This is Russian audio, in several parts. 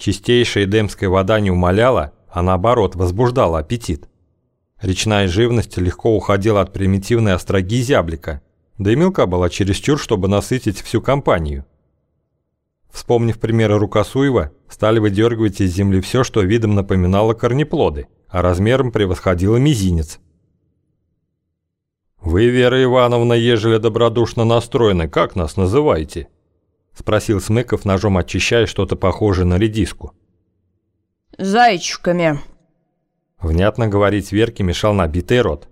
Чистейшая эдемская вода не умаляла, а наоборот возбуждала аппетит. Речная живность легко уходила от примитивной остроги зяблика, да и мелка была чересчур, чтобы насытить всю компанию. Вспомнив примеры Рукосуева, стали выдергивать из земли все, что видом напоминало корнеплоды, а размером превосходило мизинец. «Вы, Вера Ивановна, ежели добродушно настроены, как нас называете?» – спросил Смыков, ножом очищая что-то похожее на редиску. «Зайчиками», Внятно говорить Верке мешал набитый рот.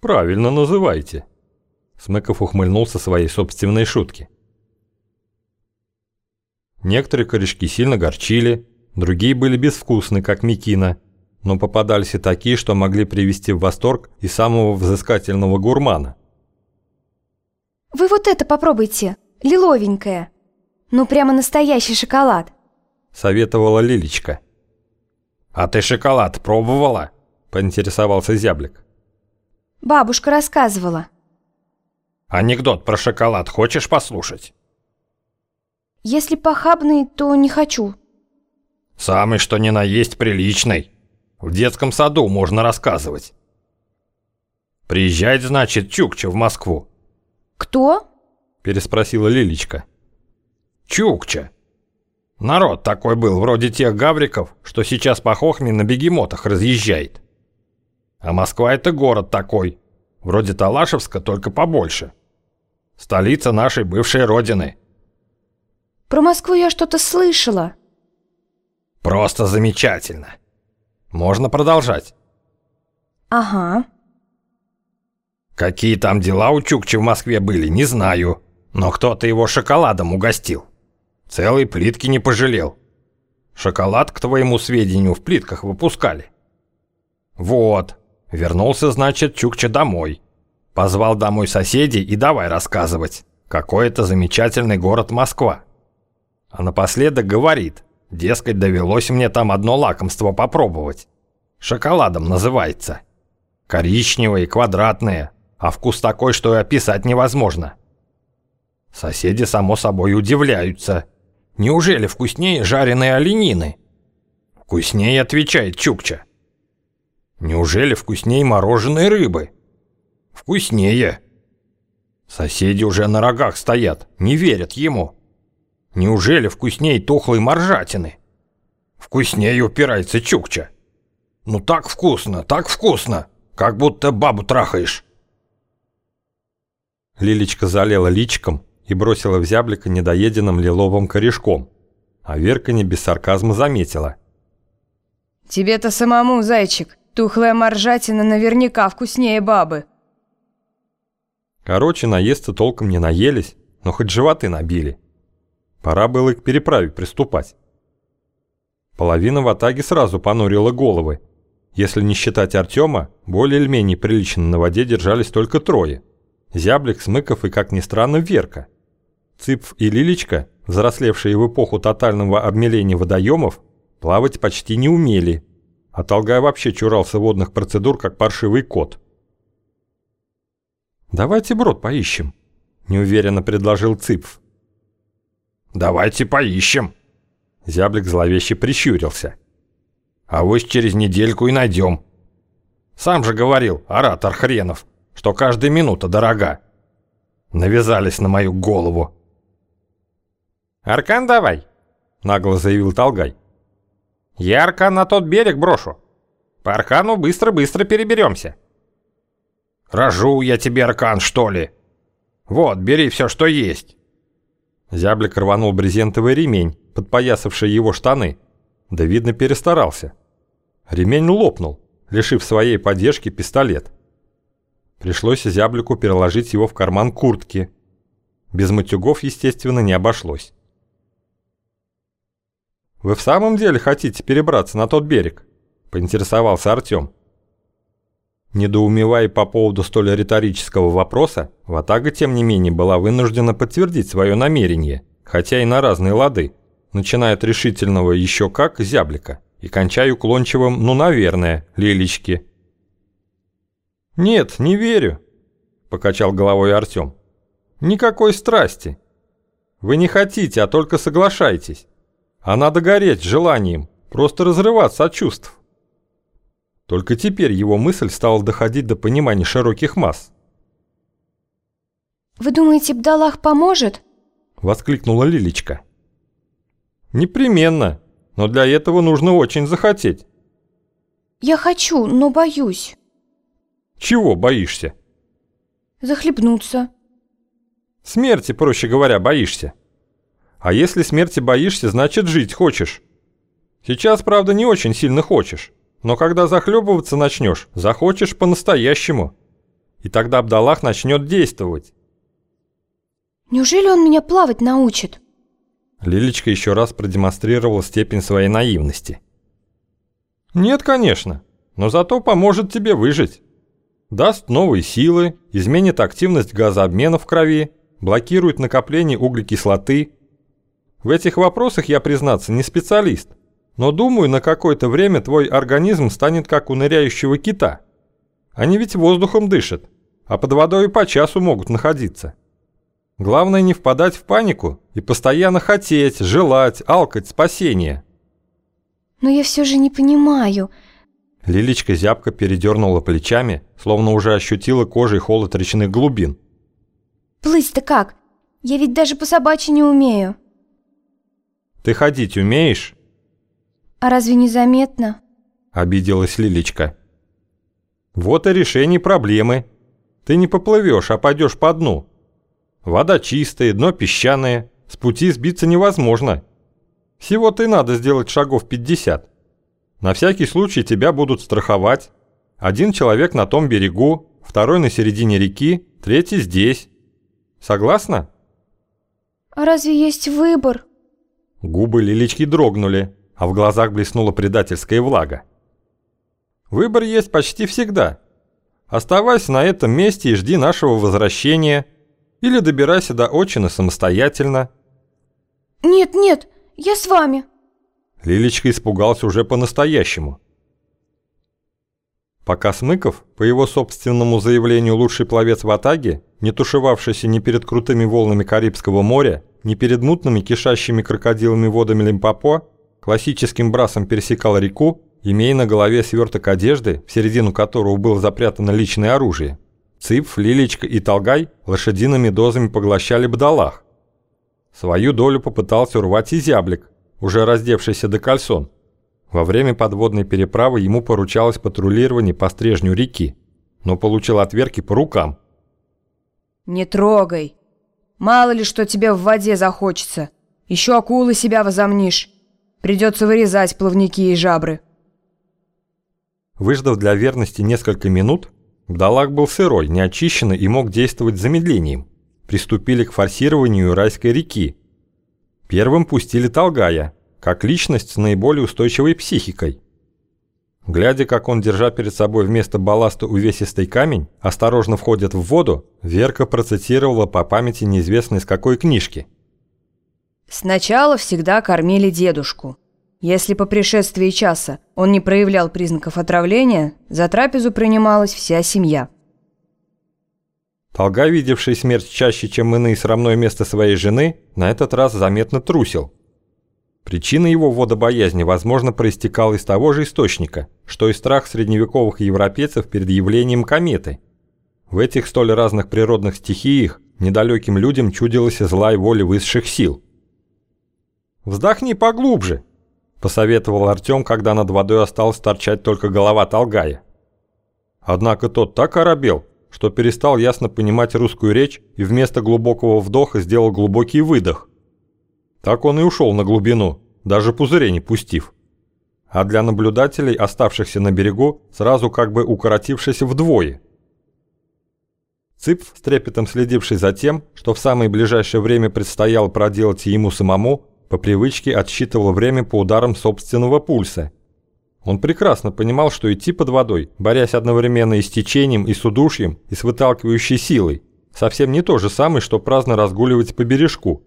«Правильно называйте», – Смыков ухмыльнулся своей собственной шутки. Некоторые корешки сильно горчили, другие были безвкусны, как мекина, но попадались и такие, что могли привести в восторг и самого взыскательного гурмана. «Вы вот это попробуйте, лиловенькое. Ну, прямо настоящий шоколад», – советовала Лилечка. «А ты шоколад пробовала?» – поинтересовался зяблик. «Бабушка рассказывала». «Анекдот про шоколад хочешь послушать?» Если похабный, то не хочу. Самый что ни на есть приличный. В детском саду можно рассказывать. Приезжает, значит, Чукча в Москву. Кто? Переспросила Лилечка. Чукча. Народ такой был, вроде тех гавриков, что сейчас по Хохме на бегемотах разъезжает. А Москва это город такой, вроде Талашевска, только побольше. Столица нашей бывшей родины. Про Москву я что-то слышала. Просто замечательно. Можно продолжать. Ага. Какие там дела у Чукчи в Москве были, не знаю. Но кто-то его шоколадом угостил. Целой плитки не пожалел. Шоколад, к твоему сведению, в плитках выпускали. Вот. Вернулся, значит, Чукча домой. Позвал домой соседей и давай рассказывать. Какой это замечательный город Москва. А напоследок говорит, дескать, довелось мне там одно лакомство попробовать. Шоколадом называется. Коричневое, квадратное, а вкус такой, что и описать невозможно. Соседи, само собой, удивляются. Неужели вкуснее жареной оленины? Вкуснее, отвечает Чукча. Неужели вкуснее мороженой рыбы? Вкуснее. Соседи уже на рогах стоят, не верят ему. Неужели вкусней тухлой моржатины? Вкуснее упирается Чукча. Ну так вкусно, так вкусно, как будто бабу трахаешь. Лилечка залила личиком и бросила в зяблика недоеденным лиловым корешком, а Верка не без сарказма заметила. «Тебе-то самому, зайчик, тухлая моржатина наверняка вкуснее бабы». Короче, наесться толком не наелись, но хоть животы набили. Пора было к переправе приступать. Половина в атаге сразу понурила головы. Если не считать Артема, более или менее прилично на воде держались только трое. Зяблик, Смыков и, как ни странно, Верка. Цыпф и Лилечка, взрослевшие в эпоху тотального обмеления водоемов, плавать почти не умели, а Толгай вообще чурался водных процедур, как паршивый кот. «Давайте брод поищем», – неуверенно предложил Цыпф. «Давайте поищем». Зяблик зловеще прищурился. «А вось через недельку и найдем. Сам же говорил, оратор хренов, что каждая минута дорога. Навязались на мою голову». «Аркан давай», — нагло заявил Толгай. «Я аркан на тот берег брошу. По аркану быстро-быстро переберемся». «Рожу я тебе аркан, что ли? Вот, бери все, что есть». Зяблик рванул брезентовый ремень, подпоясавший его штаны. Да, видно, перестарался. Ремень лопнул, лишив своей поддержки пистолет. Пришлось зяблику переложить его в карман куртки. Без матюгов, естественно, не обошлось. «Вы в самом деле хотите перебраться на тот берег?» – поинтересовался Артем. Недоумевая по поводу столь риторического вопроса, Ватага тем не менее была вынуждена подтвердить свое намерение, хотя и на разные лады, начиная от решительного еще как зяблика и кончая уклончивым «ну, наверное, Лилечки». «Нет, не верю», – покачал головой Артем. «Никакой страсти. Вы не хотите, а только соглашайтесь. А надо гореть желанием, просто разрываться от чувств. Только теперь его мысль стала доходить до понимания широких масс. Вы думаете, Бдалах поможет? Воскликнула Лилечка. Непременно, но для этого нужно очень захотеть. Я хочу, но боюсь. Чего боишься? Захлебнуться. Смерти, проще говоря, боишься. А если смерти боишься, значит жить хочешь. Сейчас, правда, не очень сильно хочешь. Но когда захлебываться начнешь, захочешь по-настоящему. И тогда Абдаллах начнет действовать. Неужели он меня плавать научит? Лилечка еще раз продемонстрировала степень своей наивности. Нет, конечно, но зато поможет тебе выжить. Даст новые силы, изменит активность газообмена в крови, блокирует накопление углекислоты. В этих вопросах я, признаться, не специалист – но думаю, на какое-то время твой организм станет как у ныряющего кита. Они ведь воздухом дышат, а под водой по часу могут находиться. Главное не впадать в панику и постоянно хотеть, желать, алкать спасения. Но я все же не понимаю. Лилечка зябко передернула плечами, словно уже ощутила кожей холод речных глубин. Плыть-то как? Я ведь даже по собачьи не умею. Ты ходить умеешь? А разве не заметно? Обиделась Лилечка. Вот и решение проблемы. Ты не поплывешь, а пойдешь по дну. Вода чистая, дно песчаное, с пути сбиться невозможно. Всего-то и надо сделать шагов 50. На всякий случай тебя будут страховать. Один человек на том берегу, второй на середине реки, третий здесь. Согласна? А разве есть выбор? Губы Лилечки дрогнули а в глазах блеснула предательская влага. Выбор есть почти всегда. Оставайся на этом месте и жди нашего возвращения, или добирайся до Очина самостоятельно. Нет, нет, я с вами. Лилечка испугался уже по-настоящему. Пока Смыков, по его собственному заявлению лучший пловец в Атаге, не тушевавшийся ни перед крутыми волнами Карибского моря, ни перед мутными кишащими крокодилами водами Лимпопо, классическим брасом пересекал реку, имея на голове сверток одежды, в середину которого было запрятано личное оружие. Цып, Лилечка и Толгай лошадиными дозами поглощали бдалах. Свою долю попытался урвать и зяблик, уже раздевшийся до кальсон. Во время подводной переправы ему поручалось патрулирование по стрежню реки, но получил отверки по рукам. «Не трогай. Мало ли что тебе в воде захочется. Еще акулы себя возомнишь. Придется вырезать плавники и жабры. Выждав для верности несколько минут, Бдалак был сырой, неочищенный и мог действовать замедлением. Приступили к форсированию райской реки. Первым пустили Толгая, как личность с наиболее устойчивой психикой. Глядя, как он, держа перед собой вместо балласта увесистый камень, осторожно входит в воду, Верка процитировала по памяти неизвестно из какой книжки – Сначала всегда кормили дедушку. Если по пришествии часа он не проявлял признаков отравления, за трапезу принималась вся семья. Толга, видевший смерть чаще, чем иные срамное место своей жены, на этот раз заметно трусил. Причина его водобоязни, возможно, проистекала из того же источника, что и страх средневековых европейцев перед явлением кометы. В этих столь разных природных стихиях недалеким людям чудилась злая воля высших сил. «Вздохни поглубже», – посоветовал Артем, когда над водой осталась торчать только голова Толгая. Однако тот так оробел, что перестал ясно понимать русскую речь и вместо глубокого вдоха сделал глубокий выдох. Так он и ушел на глубину, даже пузырей не пустив. А для наблюдателей, оставшихся на берегу, сразу как бы укоротившись вдвое. Цып, с трепетом следивший за тем, что в самое ближайшее время предстояло проделать ему самому, по привычке отсчитывал время по ударам собственного пульса. Он прекрасно понимал, что идти под водой, борясь одновременно и с течением, и с удушьем, и с выталкивающей силой, совсем не то же самое, что праздно разгуливать по бережку.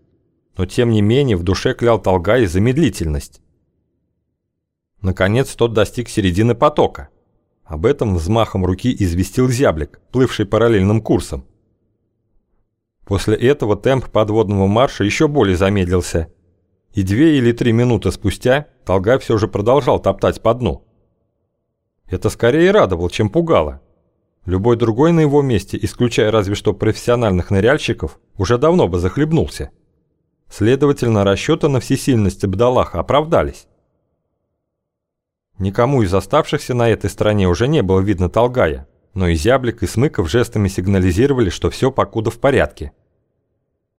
Но тем не менее в душе клял Толгай замедлительность. Наконец тот достиг середины потока. Об этом взмахом руки известил зяблик, плывший параллельным курсом. После этого темп подводного марша еще более замедлился – И две или три минуты спустя Толгай все же продолжал топтать по дну. Это скорее радовало, чем пугало. Любой другой на его месте, исключая разве что профессиональных ныряльщиков, уже давно бы захлебнулся. Следовательно, расчеты на всесильность Абдаллаха оправдались. Никому из оставшихся на этой стороне уже не было видно Толгая, но и Зяблик, и Смыков жестами сигнализировали, что все покуда в порядке.